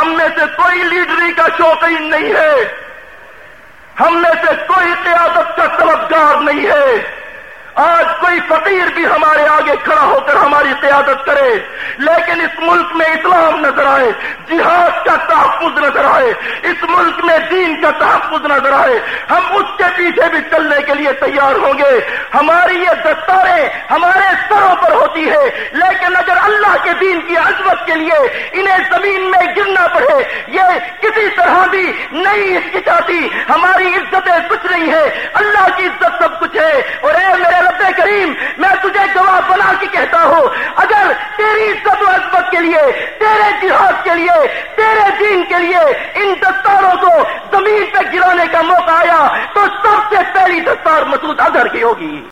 ہم میں سے کوئی لیڈری کا شوقین نہیں ہے۔ ہم میں سے کوئی قیادت کا طلبگار نہیں ہے۔ آج کوئی فقیر بھی ہمارے آگے کھڑا ہو کر ہماری قیادت کرے، لیکن اس ملک میں اسلام نظر آئے، جہاد کا تحفظ نظر آئے، اس ملک میں دین کا تحفظ نظر آئے۔ ہم اس کے پیچھے بھی چلنے کے لیے تیار ہوں گے۔ ہماری یہ دستاریں ہمارے سروں پر ہوتی ہے لیکن اگر اللہ دین کی عظمت کے لیے انہیں زمین میں گرنا پڑے۔ یہ کسی طرح بھی نہیں ہچکچاتی۔ ہماری عزتیں کچھ نہیں ہے اللہ کی عزت سب کچھ ہے۔ اور اے میرے رب کریم، میں تجھے گواہ بنا کے کہتا ہوں، اگر تیری عزت و عزمت کے لیے، تیرے جہاد کے لیے، تیرے دین کے لیے ان دستاروں کو زمین پہ گرانے کا موقع آیا، تو سب سے پہلی دستار مسود اگر کی ہوگی۔